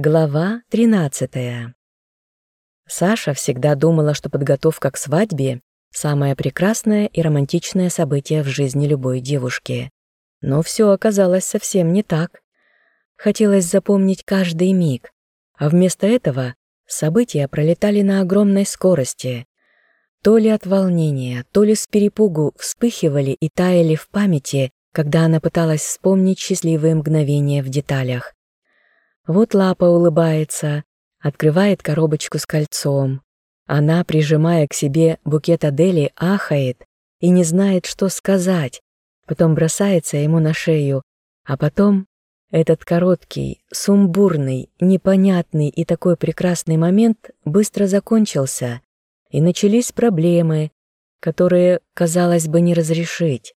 Глава 13. Саша всегда думала, что подготовка к свадьбе – самое прекрасное и романтичное событие в жизни любой девушки. Но все оказалось совсем не так. Хотелось запомнить каждый миг, а вместо этого события пролетали на огромной скорости. То ли от волнения, то ли с перепугу вспыхивали и таяли в памяти, когда она пыталась вспомнить счастливые мгновения в деталях. Вот лапа улыбается, открывает коробочку с кольцом. Она, прижимая к себе букет Адели, ахает и не знает, что сказать. Потом бросается ему на шею, а потом этот короткий, сумбурный, непонятный и такой прекрасный момент быстро закончился, и начались проблемы, которые, казалось бы, не разрешить.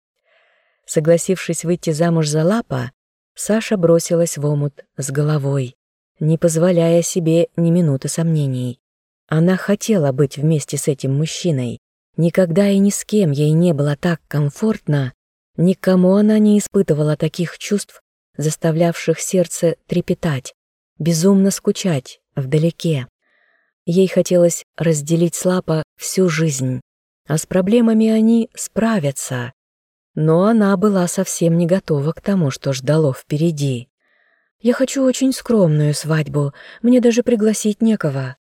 Согласившись выйти замуж за Лапа, Саша бросилась в омут с головой, не позволяя себе ни минуты сомнений. Она хотела быть вместе с этим мужчиной. Никогда и ни с кем ей не было так комфортно, никому она не испытывала таких чувств, заставлявших сердце трепетать, безумно скучать вдалеке. Ей хотелось разделить с Лапа всю жизнь, а с проблемами они справятся. Но она была совсем не готова к тому, что ждало впереди. «Я хочу очень скромную свадьбу, мне даже пригласить некого».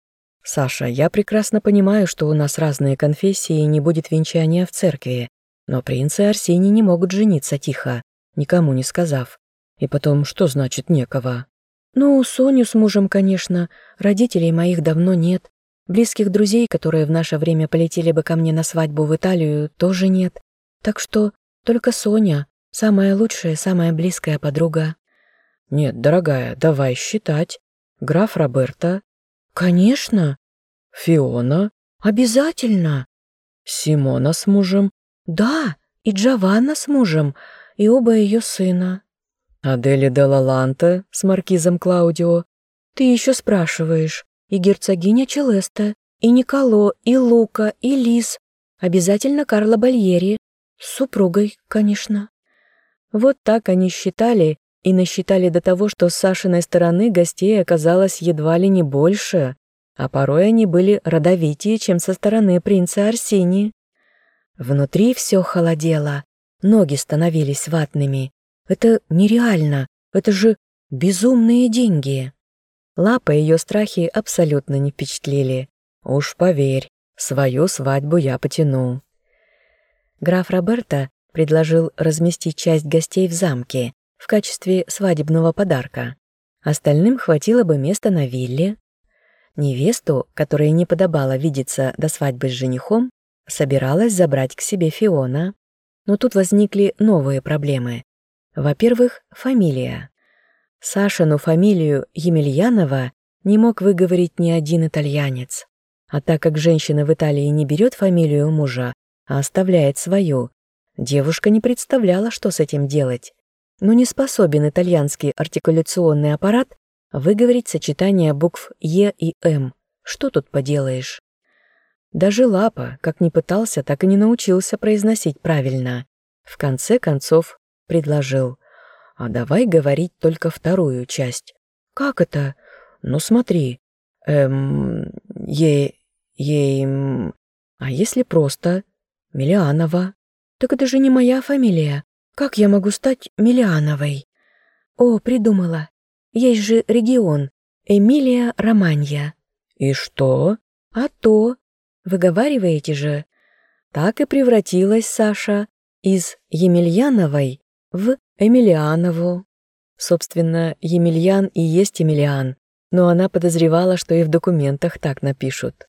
«Саша, я прекрасно понимаю, что у нас разные конфессии и не будет венчания в церкви, но принцы Арсений не могут жениться тихо, никому не сказав. И потом, что значит некого?» «Ну, Соню с мужем, конечно, родителей моих давно нет. Близких друзей, которые в наше время полетели бы ко мне на свадьбу в Италию, тоже нет. Так что только Соня, самая лучшая, самая близкая подруга. Нет, дорогая, давай считать. Граф Роберто. Конечно. Фиона. Обязательно. Симона с мужем. Да, и Джованна с мужем, и оба ее сына. Адели де Лаланте с маркизом Клаудио. Ты еще спрашиваешь. И герцогиня Челеста, и Николо, и Лука, и Лис. Обязательно Карла Бальери, с супругой, конечно. Вот так они считали и насчитали до того, что с Сашиной стороны гостей оказалось едва ли не больше, а порой они были родовитее, чем со стороны принца Арсении. Внутри все холодело, ноги становились ватными. Это нереально, это же безумные деньги. Лапа ее страхи абсолютно не впечатлили. Уж поверь, свою свадьбу я потяну. Граф Роберто предложил разместить часть гостей в замке в качестве свадебного подарка. Остальным хватило бы места на вилле. Невесту, которой не подобало видеться до свадьбы с женихом, собиралась забрать к себе Фиона. Но тут возникли новые проблемы. Во-первых, фамилия. Сашину фамилию Емельянова не мог выговорить ни один итальянец. А так как женщина в Италии не берет фамилию мужа, а оставляет свою. Девушка не представляла, что с этим делать. Но не способен итальянский артикуляционный аппарат выговорить сочетание букв «Е» и «М». Что тут поделаешь? Даже Лапа, как ни пытался, так и не научился произносить правильно. В конце концов предложил. «А давай говорить только вторую часть». «Как это?» «Ну смотри. Эм... Е... Е... А если просто Миллианова. Так это же не моя фамилия. Как я могу стать Миллиановой? О, придумала. Есть же регион. Эмилия Романья. И что? А то. Выговариваете же. Так и превратилась Саша из Емельяновой в Эмилианову. Собственно, Емельян и есть Емельян, но она подозревала, что и в документах так напишут.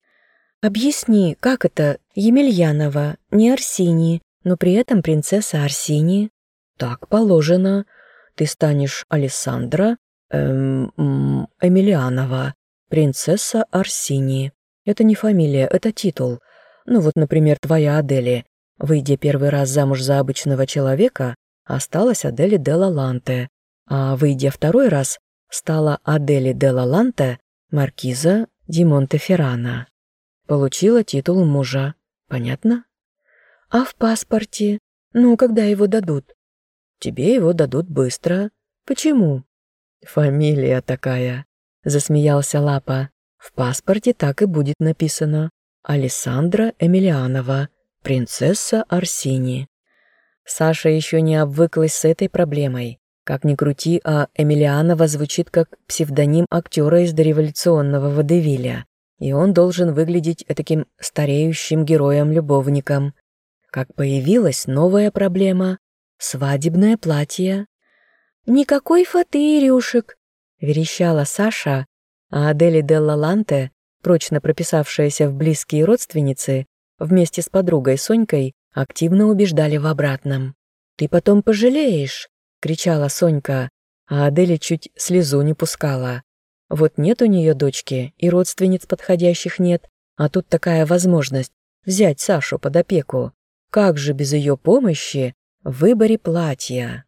Объясни, как это Емельянова, не Арсини, но при этом принцесса Арсини? Так положено. Ты станешь Алессандра эм, Эмилианова, принцесса Арсини. Это не фамилия, это титул. Ну вот, например, твоя Адели. Выйдя первый раз замуж за обычного человека, осталась Адели де Лаланте, а выйдя второй раз, стала Адели де Лаланте, маркиза Ди Монтеферрана. Получила титул мужа. Понятно? А в паспорте? Ну, когда его дадут? Тебе его дадут быстро. Почему? Фамилия такая. засмеялся Лапа. «В паспорте так и будет написано. Алессандра Эмилианова, принцесса Арсини». Саша еще не обвыклась с этой проблемой. Как ни крути, а Эмилианова звучит как псевдоним актера из дореволюционного водевиля, и он должен выглядеть таким стареющим героем-любовником. Как появилась новая проблема — свадебное платье. «Никакой фаты, Ирюшек!» — верещала Саша, а Адели Делла Ланте, прочно прописавшаяся в близкие родственницы, вместе с подругой Сонькой, активно убеждали в обратном. «Ты потом пожалеешь!» — кричала Сонька, а Аделя чуть слезу не пускала. Вот нет у нее дочки, и родственниц подходящих нет, а тут такая возможность взять Сашу под опеку. Как же без ее помощи в выборе платья?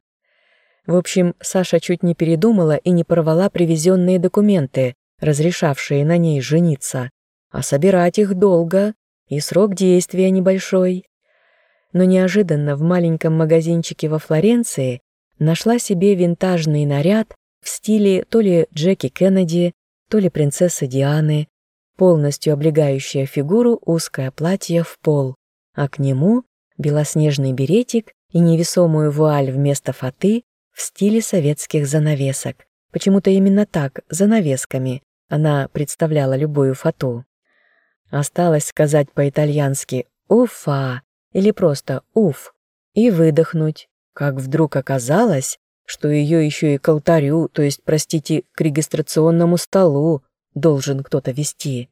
В общем, Саша чуть не передумала и не порвала привезенные документы, разрешавшие на ней жениться, а собирать их долго, и срок действия небольшой. Но неожиданно в маленьком магазинчике во Флоренции нашла себе винтажный наряд в стиле то ли Джеки Кеннеди, то ли принцессы Дианы, полностью облегающее фигуру узкое платье в пол, а к нему белоснежный беретик и невесомую вуаль вместо фаты в стиле советских занавесок. Почему-то именно так, занавесками, она представляла любую фату. Осталось сказать по-итальянски «уфа» или просто «уф» и выдохнуть, как вдруг оказалось, что ее еще и к алтарю, то есть, простите, к регистрационному столу должен кто-то вести.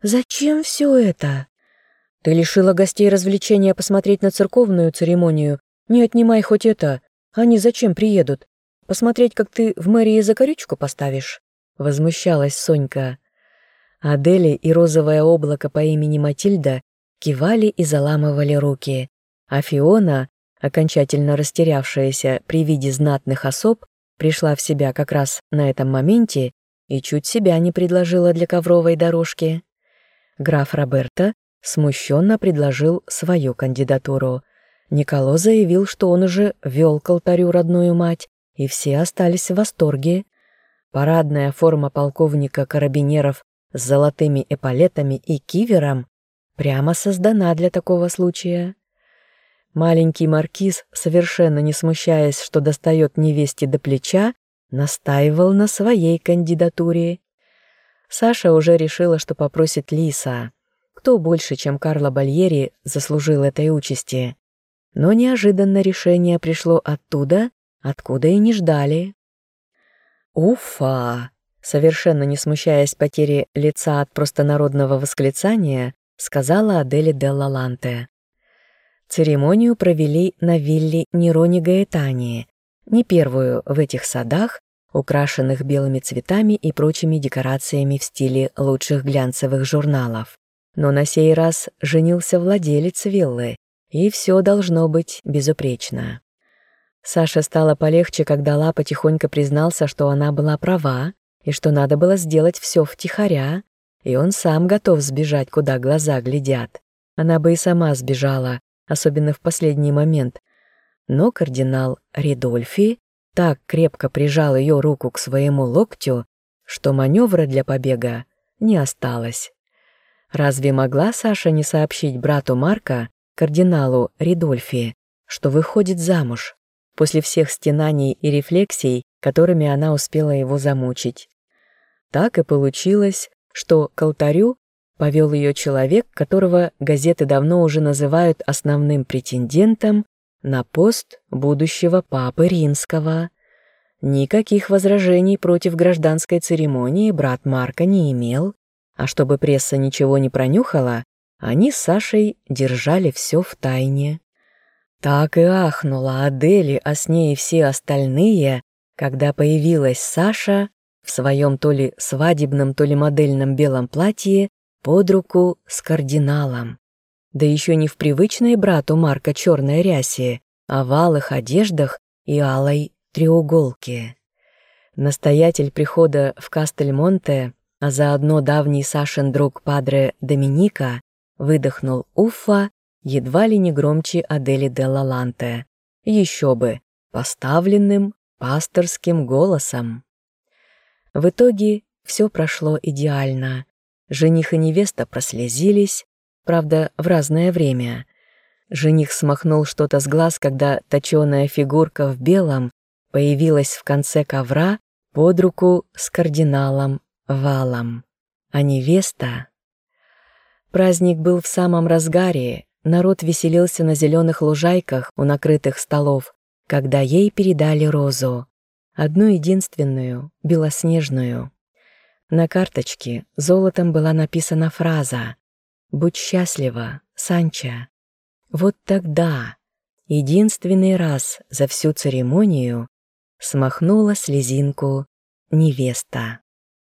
«Зачем все это?» «Ты лишила гостей развлечения посмотреть на церковную церемонию. Не отнимай хоть это. Они зачем приедут? Посмотреть, как ты в мэрии закорючку поставишь?» Возмущалась Сонька. Адели и розовое облако по имени Матильда кивали и заламывали руки, а Фиона, окончательно растерявшаяся при виде знатных особ, пришла в себя как раз на этом моменте и чуть себя не предложила для ковровой дорожки. Граф Роберто смущенно предложил свою кандидатуру. Николо заявил, что он уже вел к алтарю родную мать, и все остались в восторге. Парадная форма полковника карабинеров с золотыми эполетами и кивером прямо создана для такого случая. Маленький маркиз, совершенно не смущаясь, что достает невесте до плеча, настаивал на своей кандидатуре. Саша уже решила, что попросит Лиса. Кто больше, чем Карло Бальери, заслужил этой участи? Но неожиданно решение пришло оттуда, откуда и не ждали. «Уфа!» Совершенно не смущаясь потери лица от простонародного восклицания, сказала Адели Делла Ланте. Церемонию провели на вилле Нерони Гаэтани, не первую в этих садах, украшенных белыми цветами и прочими декорациями в стиле лучших глянцевых журналов. Но на сей раз женился владелец виллы, и все должно быть безупречно. Саше стало полегче, когда Лапа тихонько признался, что она была права, и что надо было сделать все втихаря, и он сам готов сбежать, куда глаза глядят. Она бы и сама сбежала, особенно в последний момент. Но кардинал Ридольфи так крепко прижал ее руку к своему локтю, что маневра для побега не осталось. Разве могла Саша не сообщить брату Марка, кардиналу Ридольфи, что выходит замуж? после всех стенаний и рефлексий, которыми она успела его замучить. Так и получилось, что к алтарю повел ее человек, которого газеты давно уже называют основным претендентом на пост будущего папы римского. Никаких возражений против гражданской церемонии брат Марка не имел, а чтобы пресса ничего не пронюхала, они с Сашей держали все в тайне. Так и ахнула Адели, а с ней все остальные, когда появилась Саша в своем то ли свадебном, то ли модельном белом платье под руку с кардиналом. Да еще не в привычной брату Марка черной рясе, а в алых одеждах и алой треуголке. Настоятель прихода в Кастельмонте, а заодно давний Сашин друг Падре Доминика, выдохнул Уфа едва ли не громче Адели де Лаланте. Еще бы, поставленным пасторским голосом. В итоге все прошло идеально. Жених и невеста прослезились, правда, в разное время. Жених смахнул что-то с глаз, когда точёная фигурка в белом появилась в конце ковра под руку с кардиналом Валом. А невеста... Праздник был в самом разгаре, народ веселился на зеленых лужайках у накрытых столов, когда ей передали розу. Одну единственную, белоснежную. На карточке золотом была написана фраза «Будь счастлива, Санча». Вот тогда, единственный раз за всю церемонию, смахнула слезинку невеста.